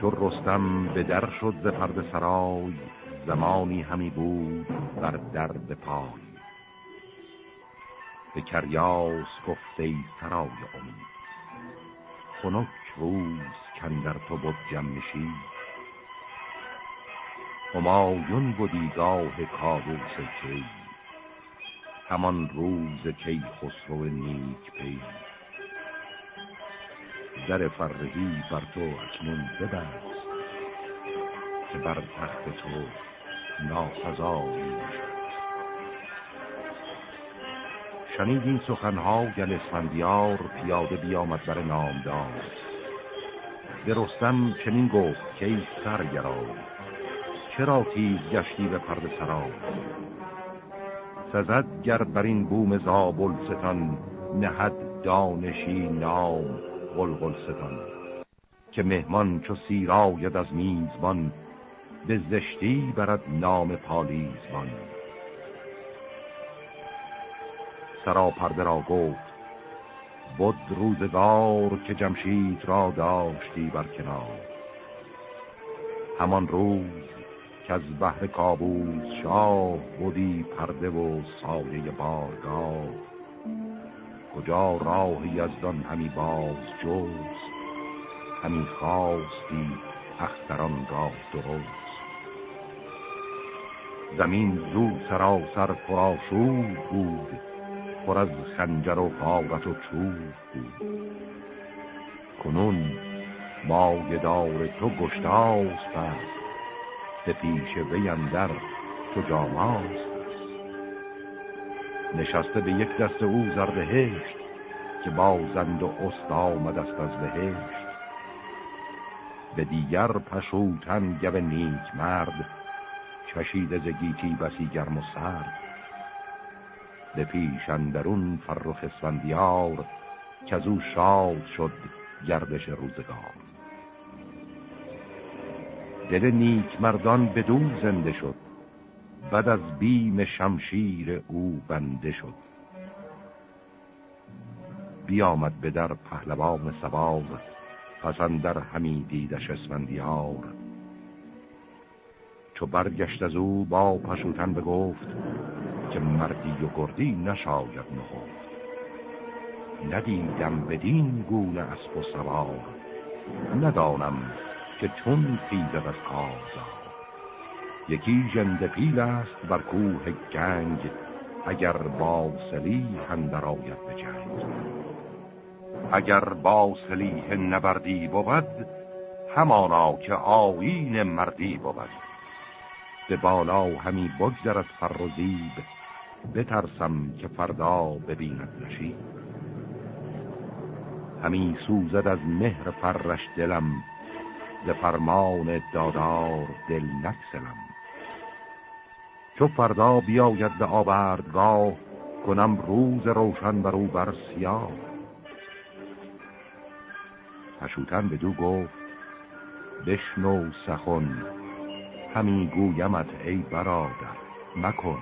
چو رستم به در شد ز پرد سرای زمانی همی بود بر درد پای. به کریاس گفته سرای امید خنک روز کندر تو بود جمشی همایون بودی گاه کابوس کی همان روز کی خسرو نیک پی در فرهی بر تو اکنون ببست که بر تخت تو نافذایی شنید این سخنها گل اسفندیار پیاده بیامد بر نامدار. به رستم چنین گفت که ای سرگرای چرا تیز گشتی به پرد سرا سزد گر بر این بوم زابل ستان نهد دانشی نام. غلغل ستان. که مهمان چو سیراید از میزبان به زشتی برد نام پالیزبان. سرا پرده را گفت بود روزگار که جمشید را داشتی بر کنار. همان روز که از بحر کابوس شاه بودی پرده و سایه بارگاه کجا راهی از دان همی باز جوست همی خواستی اختران را درست؟ زمین زو سراسر پراشوب بود پر از خنجر و غارت و چوب بود. کنون دار تو گشتاست است به پیش ویندر تو جاماست. نشسته به یک دست او زردهشت که بازند و است آمد است از بهشت. به دیگر پشوتن گب نیک مرد چشیده زگیتی بسی گرم و سرد. به پیش اندرون فرخ اسفندیار که از او شاد شد گردش روزگار. دل نیک مردان بدو زنده شد بعد از بیم شمشیر او بنده شد. بیامد به در پهلوان سباز پسند در همی دیدش اسفندیار. چو برگشت از او با پشوتن بگفت که مردی و گردی نشاید نهفت. ندیدم بدین گونه اسب و سوار ندانم که چون خیزد از کارزار یکی جند پیل است بر کوه گنگ اگر با سلیح هندر آید به اگر با سلیح نبردی بود همانا که آیین مردی بود. به بالا همی بگذرد فر و زیب بترسم که فردا ببیند نشید همی سوزد از مهر فرش دلم ز فرمان دادار دل نکسلم چو فردا بیاید به آوردگاه کنم روز روشن بر او بر سیاه. پشوتن به دو گفت بشنو سخن همی گویمت ای برادر مکن.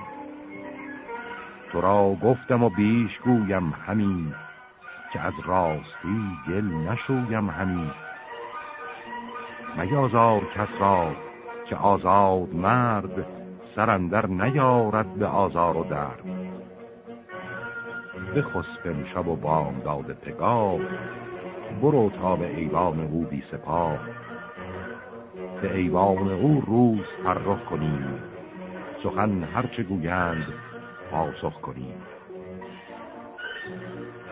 تو را گفتم و بیش گویم همین که از راستی دل نشویم همین میازار کس را که آزاد مرد سرندر نیارد به آزار و درد. بخسبم شب و بام داد پگاه برو تا به ایوان او بی سپاه. به ایوان او روز فرخ کنیم سخن هرچه گویند پاسخ کنیم.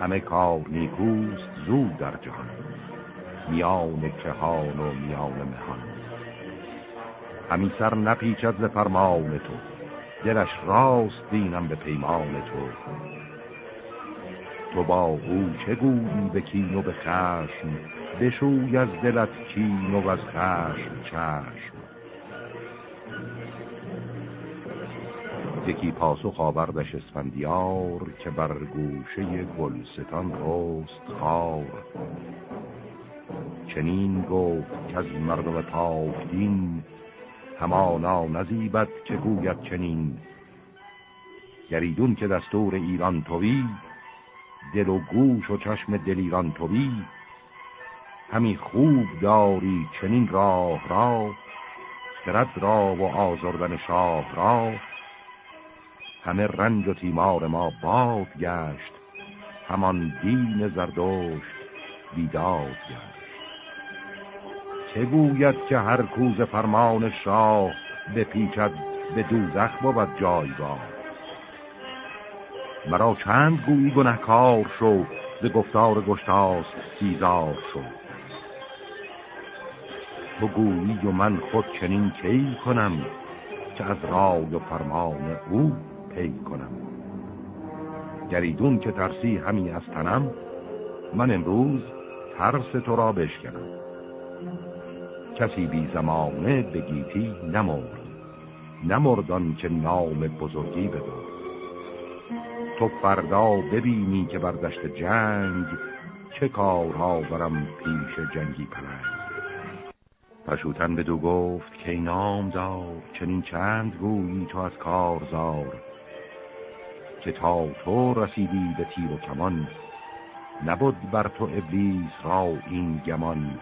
همه کار نیکوست زود در جهان میان کهان و میان مهان. همی سر نپیچد ز فرمان تو. دلش راست دینم به پیمان تو. تو با او چه گویی به کین و به خشم؟ بشوی از دلت کین و از خشم چشم. یکی پاسخ آوردش اسفندیار که بر گوشه گلستان رست خار. چنین گفت که از مردم پاک دین همانا نزیبت که گوید چنین. گریدون که دستور ایران توی دل و گوش و چشم دلیران توی. همی خوب داری چنین راه را خرد را و آزردن شاه را. همه رنج و تیمار ما باد گشت همان دین زردشت بیداد گشت. چه گوید که هر کوز فرمان شاه بپیچد به دوزخ بود جایگاه؟ مرا چند گویی گنهکار شو ز گفتار گشتاست سیزار شو. تو گویی و من خود چنین کی کنم که از رای و فرمان او پی کنم؟ گریدون که ترسی همی از تنم من امروز ترس تو را بشکنم. کسی بی زمانه به گیتی نمرد. نمردان که نام بزرگی بدو تو فردا ببینی که بر دشت جنگ چه کارها برم پیش جنگی پلنگ. پشوتن بدو گفت که نام دار چنین چند گویی تو از کارزار که تا تو رسیدی به تیر و کمان نبود بر تو ابلیس را این گمان.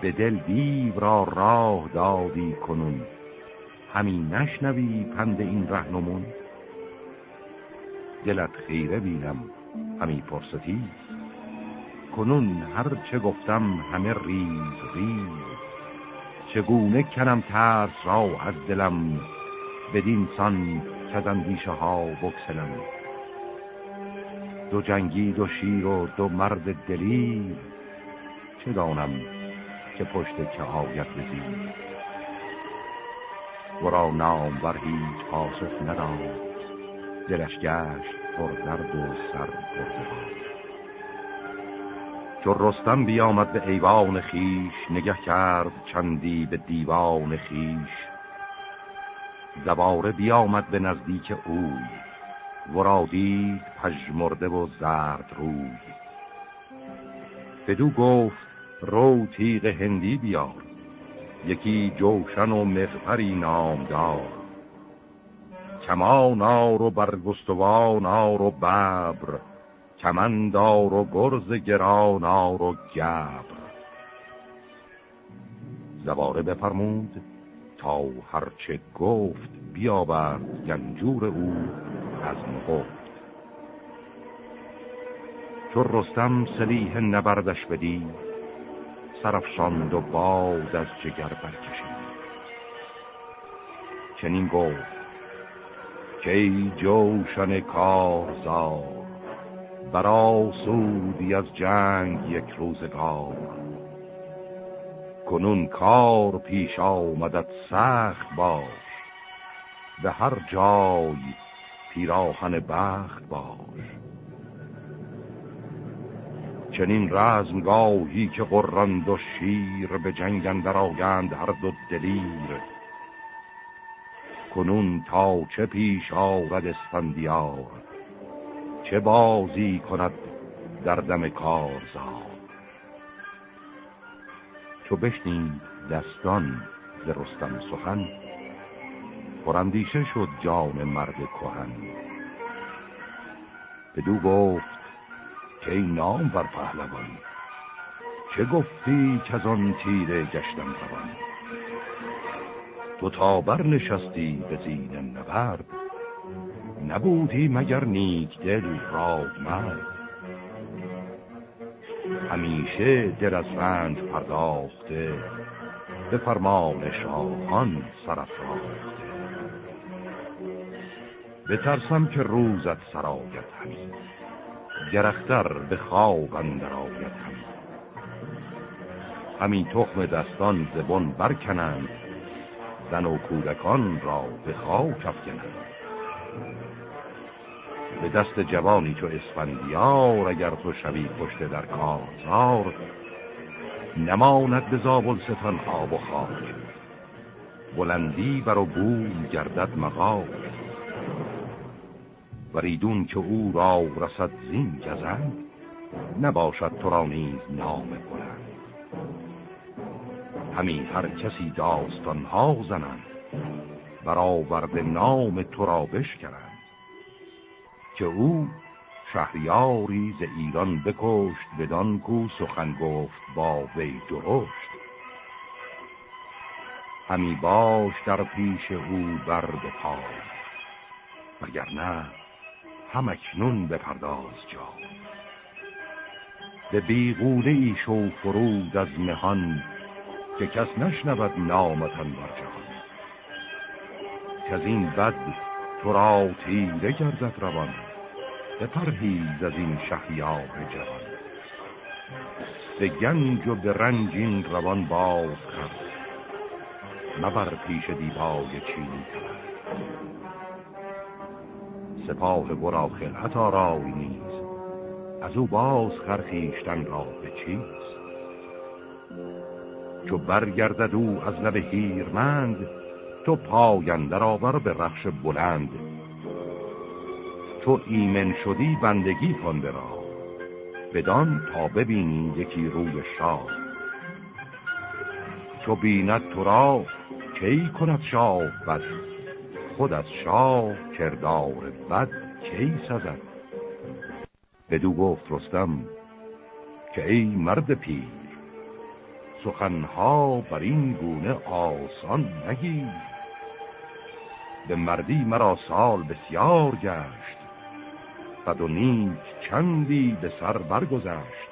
به دل دیو را راه دادی کنون. همین نشنوی پند این رهنمون؟ دلت خیره بینم همی پرستی. کنون هر چه گفتم همه ریز ریز. چگونه کنم ترس را از دلم؟ بدین سان که اندیشه ها بکسلم دو جنگی دو شیر و دو مرد دلیر. چه دانم؟ که پشت که آید بزیر ورا نام بر هیچ پاسخ نداد. دلش گشت پر درد و سر پرده چو رستم بیامد به ایوان خیش نگه کرد چندی به دیوان خیش زباره بیامد به نزدیک اوی. ورا دید پژمرده و زرد روی. بدو گفت رو تیغ هندی بیار. یکی جوشن و مغفری نامدار. کمان آر و برگستوان آر و ببر. کمندار و گرز گران آر و گبر. زباره بفرمود تا هرچه گفت بیاورد گنجور او از نهفت. چون رستم سلیح نبردش بدید سرفشاند و باد از جگر برکشید. چنین گفت که ای جوشن کارزار برا سودی از جنگ یک روزگار. کنون کار پیش آمدد سخت باش به هر جای پیراهن بخت باش. چنین رزمگاهی که قرند و شیر به جنگ اندر آگند هر دو دلیر. کنون تا چه پیش آرد اسفندیار چه بازی کند در دم کارزار. چو بشنید دستان ز رستم سخن پرندیشه شد جان مرد کهن. بدو گفت که این نام بر پهلوان چه گفتی که از آن تیره گشتم روان؟ تو تا بر نشستی به زین نبرد نبودی مگر نیک دل راد مرد؟ همیشه دل از رنج پرداخته به فرمان شاهان سرفراخته بترسم که روزت سراید همین گرختر به خواب اندر آید همین همین تخم دستان زبان برکنند زن و کودکان را به خاک افکنند. به دست جوانی تو اسفندیار اگر تو شوی پشت در کارزار نماند به زابل ستان آب و خاک. بلندی بر و بوم گردد وریدون که او را رسد زین گزند نباشد تو را نیز نام بلند. همین هر کسی داستان ها زنند برآورد نام تو را بشکرند. که او شهریاری ز ایران بکشت بدان کو سخن گفت با وی درشت. همی باش در پیش او بر پای وگرنه هم اکنون بپرداز جا. به بیغوله ای شو فرود از مهان که کس نشنود نامتن بر جهان. که از این بد تو را تیره گردد روان پرهیز از این شهریار جوان به گنج و به رنج این روان باز کرد مبر پیش دیبای چینی کرد سپاه برا خلعت آرای نیز از او باز خرخیشتن را به چیز چو برگردد او از لب هیرمند تو پایندر آور به رخش بلند. تو ایمن شدی بندگی کن را بدان تا ببینی یکی روی شاه. چو بیند تو را کی کند شاه بد خود از شاه کردار بد کی سزد بدو گفت رستم که ای مرد پیر سخنها بر این گونه آسان نگیر. به مردی مرا سال بسیار گشت و نیک چندی به سر برگذشت.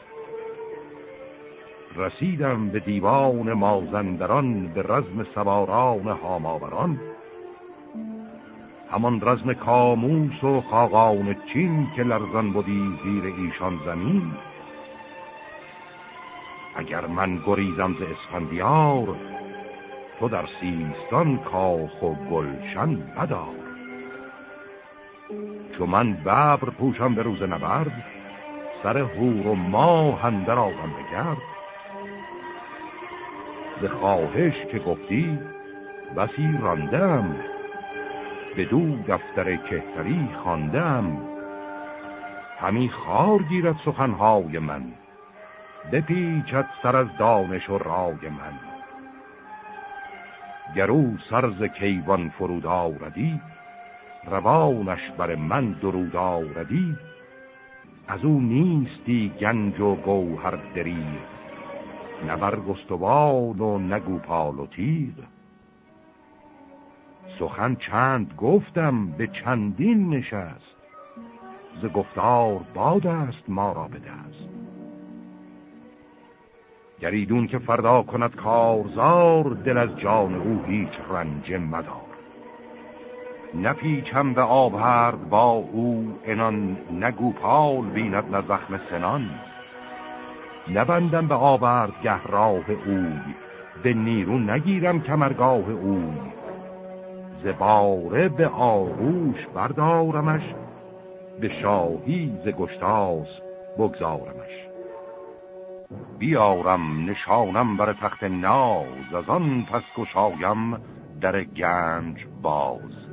رسیدم به دیوان مازندران به رزم سواران هاماوران. همان رزم کاموس و خاقان چین که لرزان بودی زیر ایشان زمین. اگر من گریزم ز اسفندیار تو در سیستان کاخ و گلشن بدار چو من ببر پوشم به روز نبرد سر هور و ما هندر آغم بگرد. به خواهش که گفتی بسی راندم. به دو دفتر کهتری خواندم. همی خار گیرد سخنهای من. بپیچد سر از دانش و رای من. گرو سرز کیوان فرود آردی روانش بر من درود آردی از او نیستی گنج و گوهر دری. گستوان و نگو پال و تیر. سخن چند گفتم به چندین نشست. ز گفتار باد است ما را به دست. گریدون که فردا کند کارزار دل از جان او هیچ رنج مدار. نپیچم به آورد با او انان نگو پال بیند نه زخم سنان. نبندم به آورد گه راه اوی به نیرو نگیرم کمرگاه اوی. زباره به آغوش بردارمش به شاهی ز گشتاس بگذارمش. بیارم نشانم بر تخت ناز از آن پس گشایم در گنج باز.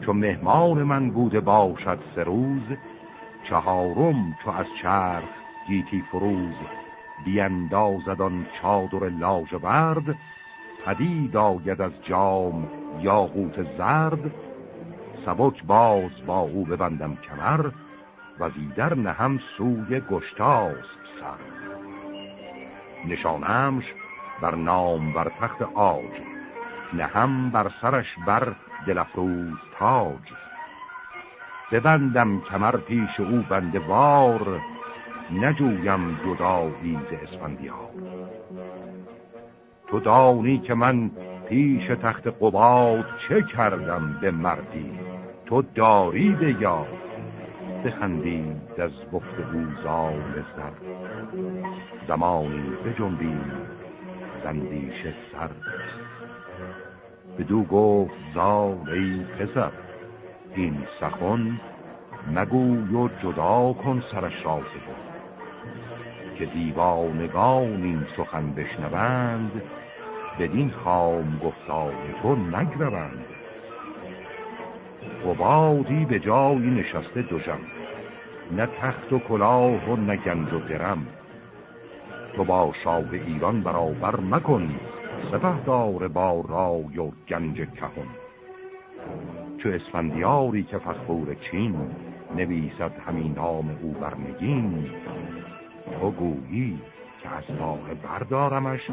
چو مهمان من بوده باشد سروز چهارم چو از چرخ گیتی فروز. بیندازد آن چادر لاژورد پدید آید از جام یاقوت زرد سبک باز با او ببندم کمر و زیدر نهم سوی گشتاست سر. نشانمش بر نام بر تخت آج نهم بر سرش بر دلفروز تاج. ببندم کمر پیش او بنده وار نجویم جدایی ز اسفندیار. تو دانی که من پیش تخت قباد چه کردم به مردی؟ تو داری به یاد بخندید از گفت زال سر. زمانی بجنبید زندیش سر. بدو گفت زال ای پسر این سخن مگوی و جدا کن سرش را که دیوانگان این سخن بشنوند بدین خام گفتار تو نگروند قبادی به جایی نشسته دوژم نه تخت و کلاه و نه گنج و درم. تو با شاه ایران برابر مکن سپه دار با رای و گنج کهون چو اسفندیاری که فخور چین نویسد همین نام او بر نگین تو گویی که از ماه بردارمش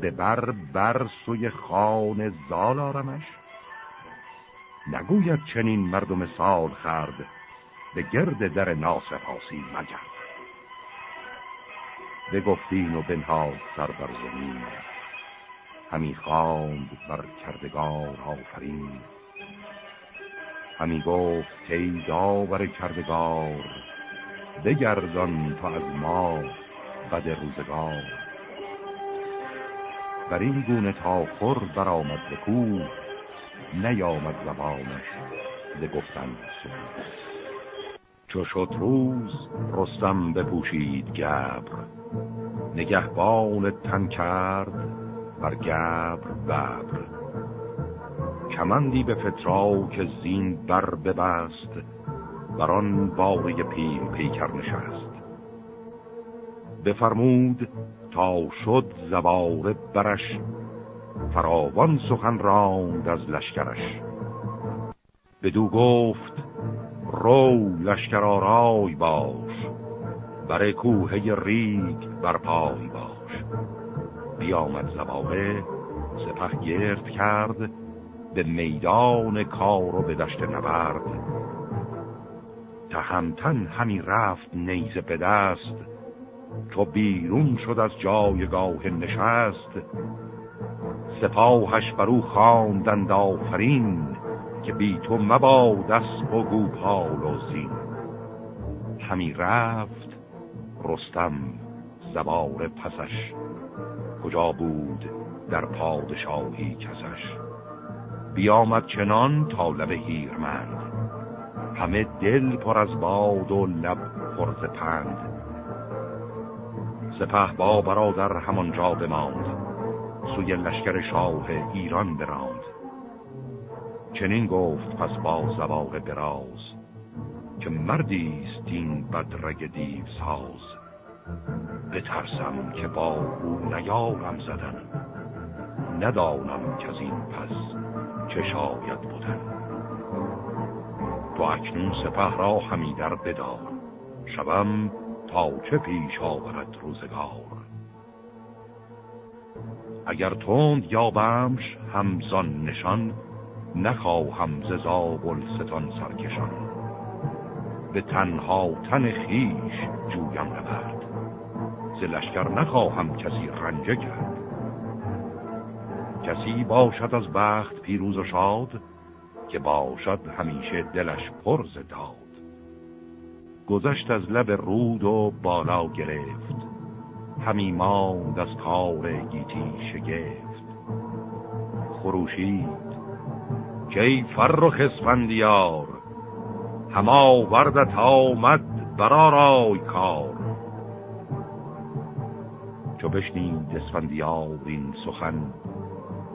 به بر بر سوی خان زال آرمش. نگوید چنین مردم سال خرد به گرد در ناسپاسی مگرد بگفتین و بنهاد سر بر زمین همی خواند بر کردگار آفرین. همی گفت که داور کردگار بگردان تو از ما بد روزگار. بر این گونه تا خور برآمد به کوه نیامد زبانش ز گفتن چو شد روز رستم بپوشید گبر. نگهبان تن کرد بر گبر ببر. کمندی به که زین بر ببست بر آن باره پیل پیکر نشست. بفرمود تا شد زباره برش. فراوان سخن راند از لشکرش. بدو گفت رو لشکر آرای باش بر کوه ریگ بر پای باش. بیامد زباره سپه گرد کرد به میدان کار و به دشت نبرد. تهمتن همی رفت نیزه به دست تو بیرون شد از جایگاه نشست سپاهش برو خواندند آفرین که بی تو مباد اسب و گوپال و زین. همی رفت رستم زبار پسش کجا بود در پادشاهی کسش. بیامد چنان تا لب هیرمند همه دل پر از باد و لب پرز پند. سپه با برادر همانجا بماند. سوی لشکر شاه ایران براند. چنین گفت پس با زباق دراز که مردیست این بدرگ دیو ساز بترسم که با او نیارم زدن. ندانم که از این پس چه شاید بودن. تو اکنون سپه را همی در بدار. شبم تا چه پیش آورد روزگار؟ اگر تند یابمش همزان نشان نخواهم ز زابل ستان سرکشان. به تنها تن خیش جویم نبرد ز لشکر نخواهم کسی رنجه کرد. کسی باشد از بخت پیروز و شاد که باشد همیشه دلش پرز داد. گذشت از لب رود و بالا گرفت. همی ماند از کار گیتی شگفت. خروشید کی فرخ اسفندیار هما وردت آمد برارای کار. چو بشنید اسفندیار این سخن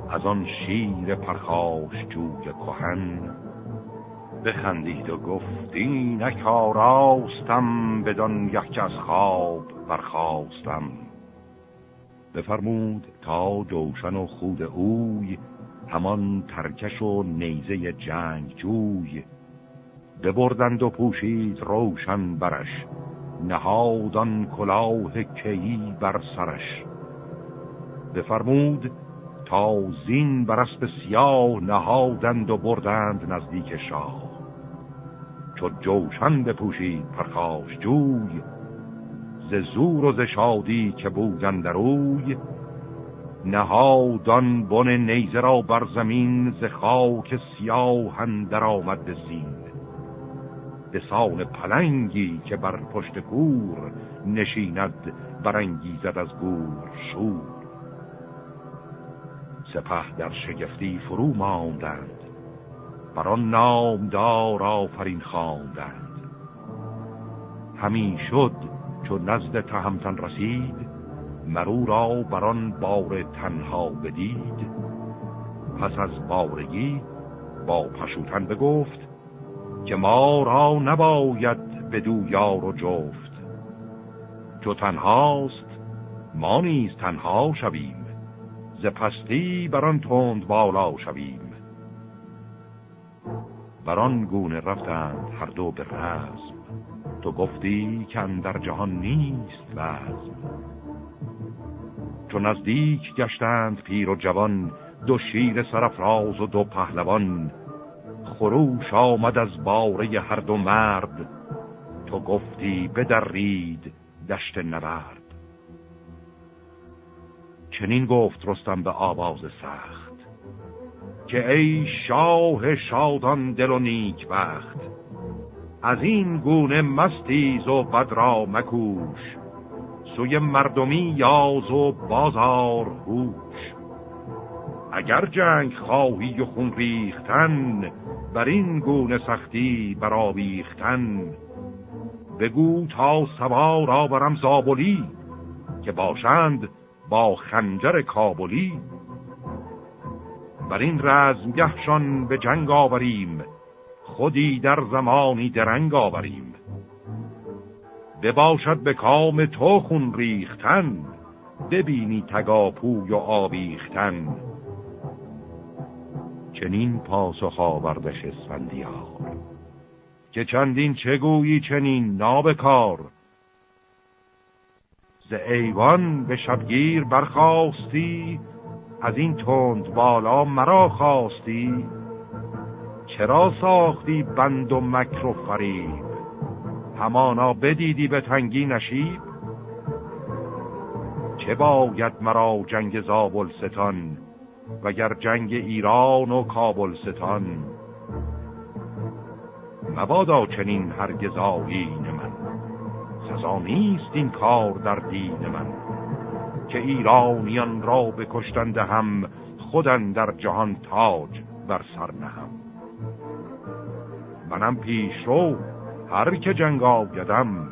از آن شیر پرخاش جوی کهن بخندید و گفت اینک آراستم بدان یک از خواب برخواستم بفرمود تا جوشن و خود اوی همان ترکش و نیزه جنگ جوی. ببردند و پوشید روشن برش نهادان کلاه کهی بر سرش. بفرمود تا زین بر سیاه نهادند و بردند نزدیک شاه. چو جوشن بپوشید پرخاش جوی ز زور و ز شادی که بودن روی نهادان بن نیزه را بر زمین ز خاک سیاه اندر آمد زین به سان پلنگی که بر پشت گور نشیند برانگیزد از گور شور. سپه در شگفتی فرو ماندند. بر آن نامدار آفرین خواندند. همین شد چو نزد تهمتن رسید مرو را بر آن بار تنها بدید. پس از بارگی با پشوتن بگفت که ما را نباید بدو یار و جفت. چو تنهاست ما نیز تنها شویم ز پستی بر آن تند بالا شویم. بران گونه رفتند هر دو به رزم. تو گفتی که در جهان نیست وزم چون نزدیک گشتند پیر و جوان دو شیر سرفراز و دو پهلوان. خروش آمد از باره هر دو مرد. تو گفتی بدرید دشت نبرد. چنین گفت رستم به آواز سخت. که ای شاه شادان دل و نیک بخت از این گونه مستیز و بد را مکوش سوی مردمی یاز و بازار هوش. اگر جنگ خواهی و خون ریختن بر این گونه سختی برآویختن بگو تا سوار آورم زابلی که باشند با خنجر کابلی. بر این رزمگهشان به جنگ آوریم خودی در زمانی درنگ آوریم. بباشد به کام تو خون ریختن ببینی تگاپوی و آویختن. چنین پاسخ آوردش اسفندیار که چندین چگویی چنین نابکار. ز ایوان به شبگیر برخواستی از این تند بالا مرا خواستی؟ چرا ساختی بند و مکر و فریب؟ همانا بدیدی به تنگی نشیب؟ چه باید مرا جنگ زابل ستان وگر جنگ ایران و کابل ستان مبادا چنین هرگز آیین من سزا نیست این کار در دین من. که ایرانیان را بکشتند هم خودن در جهان تاج بر سر نهم. منم پیش رو هر که جنگ آگدم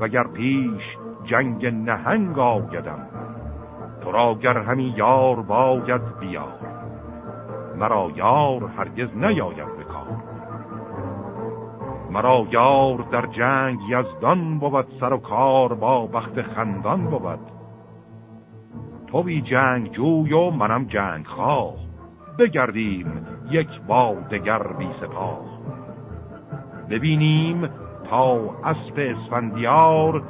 وگر پیش جنگ نهنگ آگدم تو را گر همی یار باید بیار مرا یار هرگز نیاید بکار مرا یار در جنگ یزدان بود سر و کار با بخت خندان بود. توی جنگ جوی و منم جنگ خواه. بگردیم یک با دگر بی سپاه. ببینیم تا اسب اسفندیار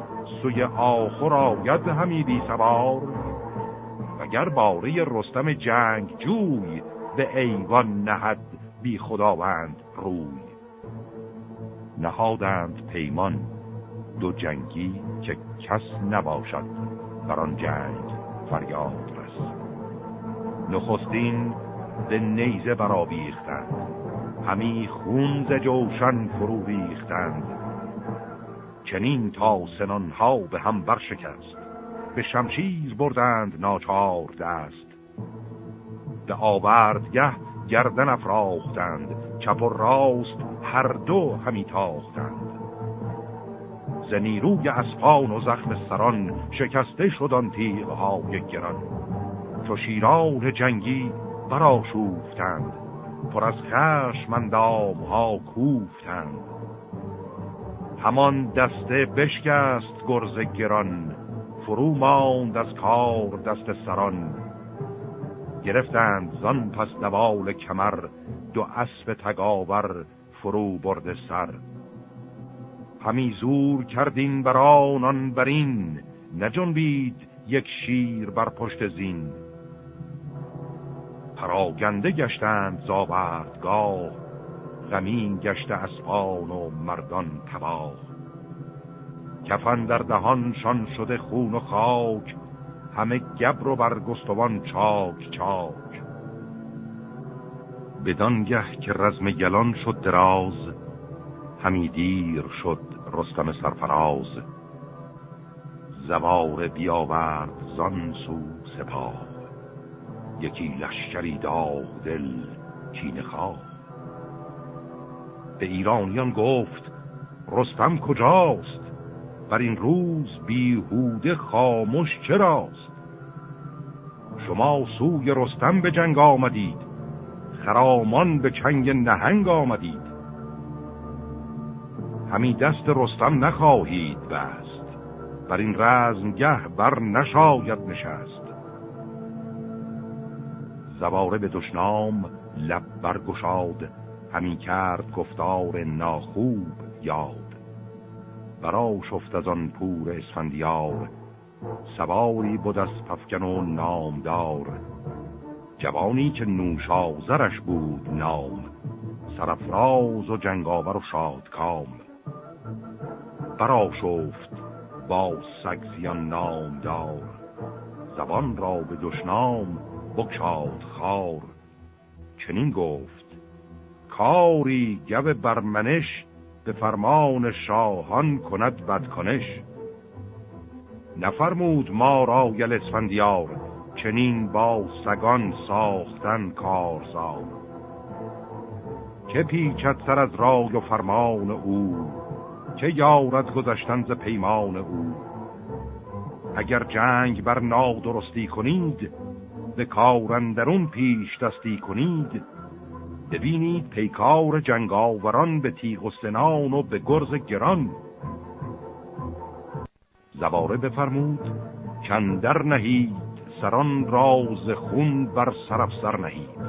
سوی آخر آید همی بی سوار. وگر باره رستم جنگ جوی به ایوان نهد بی خداوند روی. نهادند پیمان دو جنگی که کس نباشد بر آن جنگ. فریاد رس نخستین به نیزه برآویختند. همی خون ز جوشن فرو ریختند. چنین تا سنانها به هم برشکست. به شمشیر بردند ناچار دست. به آوردگه گردن افراختند. چپ و راست هر دو همی تاختند. ز نیروی اسپان و زخم سران شکسته شدن تیغهای گران. چو شیران جنگی براشوفتند پر از خشم اندام ها کوفتند. همان دسته بشکست گرز گران فرو ماند از کار دست سران. گرفتند زان پس دوال کمر دو اسب تگاور فرو برد سر. همی زور کردین برانان برین نجنبید یک شیر بر پشت زین. پراگنده گشتند زاوردگاه زمین گشته اسپان و مردان تباه. کفن در دهانشان شده خون و خاک همه گبر و برگستوان چاک چاک. بدانگه که رزم گلان شد دراز همی دیر شد رستم سرفراز. زوار بیاورد زان سو سپاه. یکی لشکری داغ دل کین خواه. به ایرانیان گفت رستم کجاست؟ بر این روز بیهوده خاموش چراست؟ شما سوی رستم به جنگ آمدید خرامان به چنگ نهنگ آمدید. همی دست رستم نخواهید بست. بر این رزمگه بر نشاید نشست. زواره به دشنام لب برگشاد. همی کرد گفتار ناخوب یاد. برا شفت از آن پور اسفندیار. سواری بود از پفکن و نامدار. جوانی که نوشازرش بود نام. سرفراز و جنگاور و شادکام. برا شفت با سگزیان نامدار زبان را به دشنام بکشاد خار. چنین گفت کاری گو برمنش به فرمان شاهان کند بدکنش. نفرمود ما را گل اسفندیار چنین با سگان ساختن کارزار. که پیچد سر از رای و فرمان او؟ که یارد گذشتن ز پیمان او؟ اگر جنگ بر نادرستی کنید به کارندرون پیش دستی کنید. ببینید پیکار جنگاوران به تیغ و سنان و به گرز گران. زواره بفرمود کندر نهید سران راز خون بر سر نهید.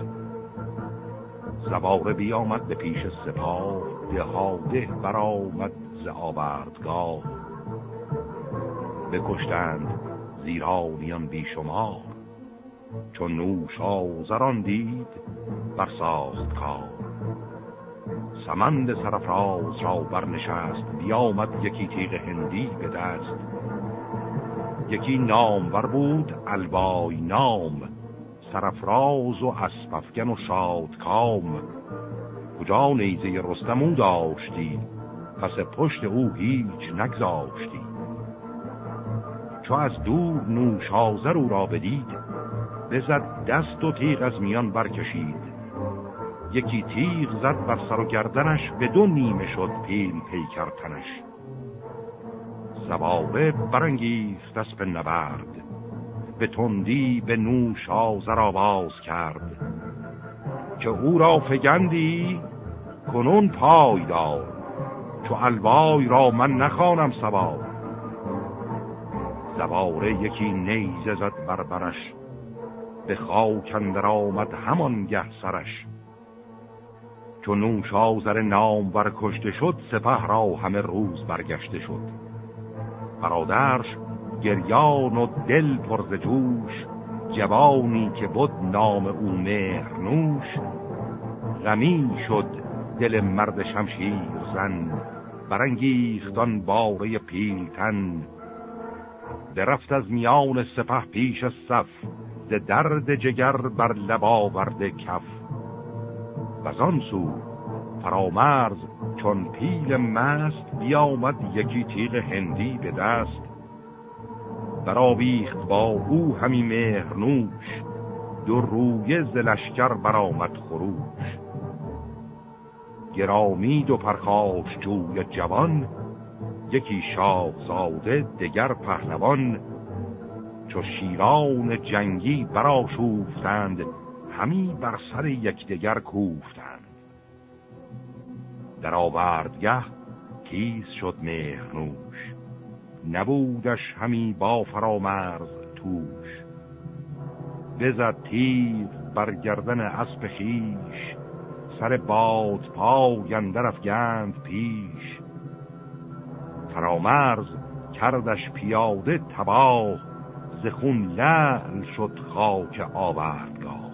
زواره بیامد به پیش سپاه دهاده برآمد. ز آوردگاه بکشتند زیرانیان بیشمار چون نوش آزران دید برساخت کار سمند سرفراز را برنشست بیامد یکی تیغ هندی به دست. یکی نامور بود البای نام. سرفراز و اسپفگن و شادکام. کجا نیزه رستمو داشتی؟ پس پشت او هیچ نگذاشتی. چو از دور نوشازر او را بدید بزد دست و تیغ از میان برکشید. یکی تیغ زد بر سر و گردنش به دو نیمه شد پیل پیکر تنش سواره برانگیخت دست به نبرد به تندی به نوش آزر آواز کرد. که او را فگندی کنون پای دار چو الوای را من نخوانم سوار. زواره یکی نیزه زد بربرش به خاک اندر آمد همان گه سرش. چون نوش آزر نام کشته شد سپه را همه روز برگشته شد. برادرش گریان و دل پرز جوش جوانی که بود نام او نوش. غمی شد دل مرد شمشیر زن برانگیختان باره پیلتن. درفت از میان سپه پیش صف درد جگر بر لبا ورده کف. و آن سو فرامرز چون پیل مست بیامد یکی تیغ هندی به دست. برآویخت با او همی مهرنوش دو روی زلشکر برآمد خروش. گرامید و پرخاش جوی جوان یکی شاهزاده دگر پهلوان. چو شیران جنگی براشوفتند همی بر سر یکدیگر کوفتند. در آوردگه تیز شد مهرنوش نبودش همی با فرامرز توش. بزد تیر بر گردن اسب خیش سر باد پای اندر افگند پیش. فرامرز کردش پیاده تباه زخون لعن شد خاک آوردگاه.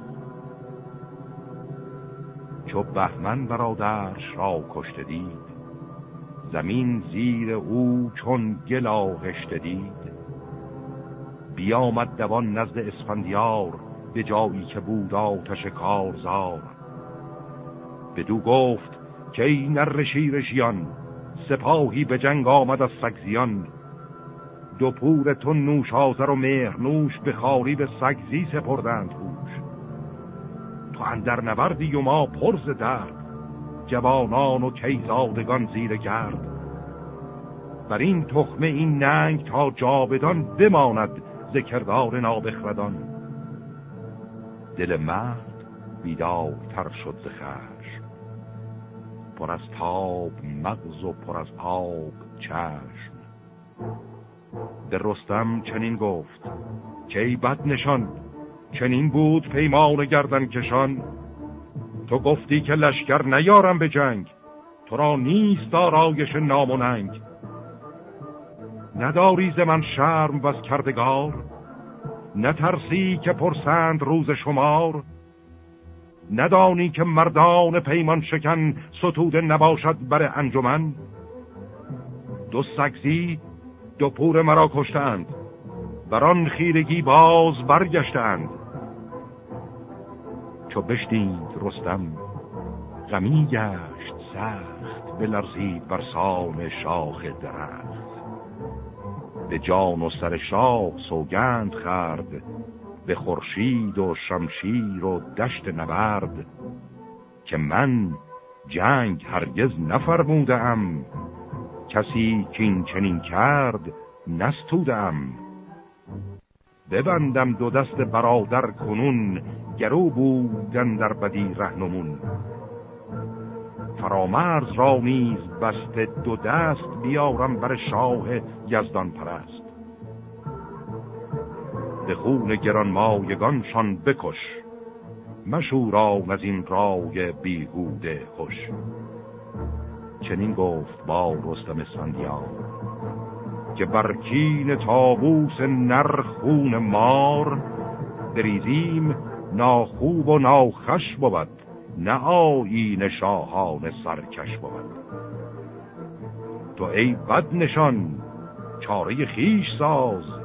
چو بهمن برادرش را کشته دید زمین زیر او چون گل آغشته دید. بیامد دوان نزد اسفندیار به جایی که بود آتش کارزار. بدو گفت که این نر شیرشیان سپاهی به جنگ آمد از سگزیان. دو پور تو نوش آزر و نوش به خاری به سگزی سپردند هوش. تو اندر نوردی و ما پرز درد جوانان و کیزادگان زیر گرد. بر این تخمه این ننگ تا جابدان بماند ذکردار نابخردان. دل مرد بیدارتر شد ز خشم پر از تاب مغز و پر از آب چشم. به رستم چنین گفت که ای بد نشان چنین بود پیمان گردن کشان. تو گفتی که لشکر نیارم به جنگ تو را نیست آرایش نام و ننگ. نداری ز من شرم و کردگار نترسی که پرسند روز شمار. ندانی که مردان پیمان شکن ستوده نباشد بر انجمن؟ دو سگزی دو پور مرا کشتند بران خیرگی باز برگشتند چو بشتید رستم غمی گشت سخت بلرزید بر سان شاخ درخت. به جان و سر شاه سوگند خرد به خورشید و شمشیر و دشت نبرد که من جنگ هرگز نفرمودم. کسی کین چنین کرد نستودم. ببندم دو دست برادر کنون گرو بودن در بدی رهنمون. فرامرز را نیز بسته دو دست بیارم بر شاه یزدان پرست به خون گران مایگانشان بکش مشوران از این رای بیهوده خوش. چنین گفت با رستم اسفندیار که برکین تابوس نرخون مار بریزیم ناخوب و ناخش بود نه آیین شاهان سرکش بود. تو ای بد نشان چاره خیش ساز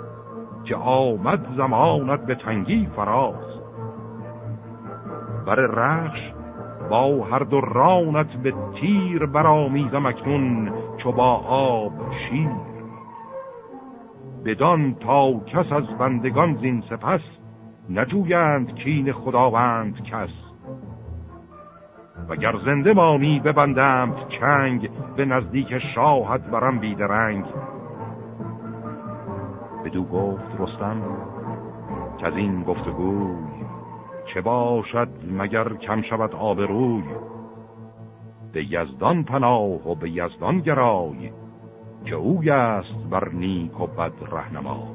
که آمد زمانت به تنگی فراز. بر رخش با هر دو رانت به تیر برآمیزم اکنون چو با آب شیر. بدان تا کس از بندگان زین سپس نجویند کین خداوند کس. وگر زنده مانی ببندم چنگ به نزدیک شاهت برم بیدرنگ بدو گفت رستم که از این گفتگوی چه باشد مگر کم شود آبروی به یزدان پناه و به یزدان گرای که اوی است بر نیک و بد رهنمای.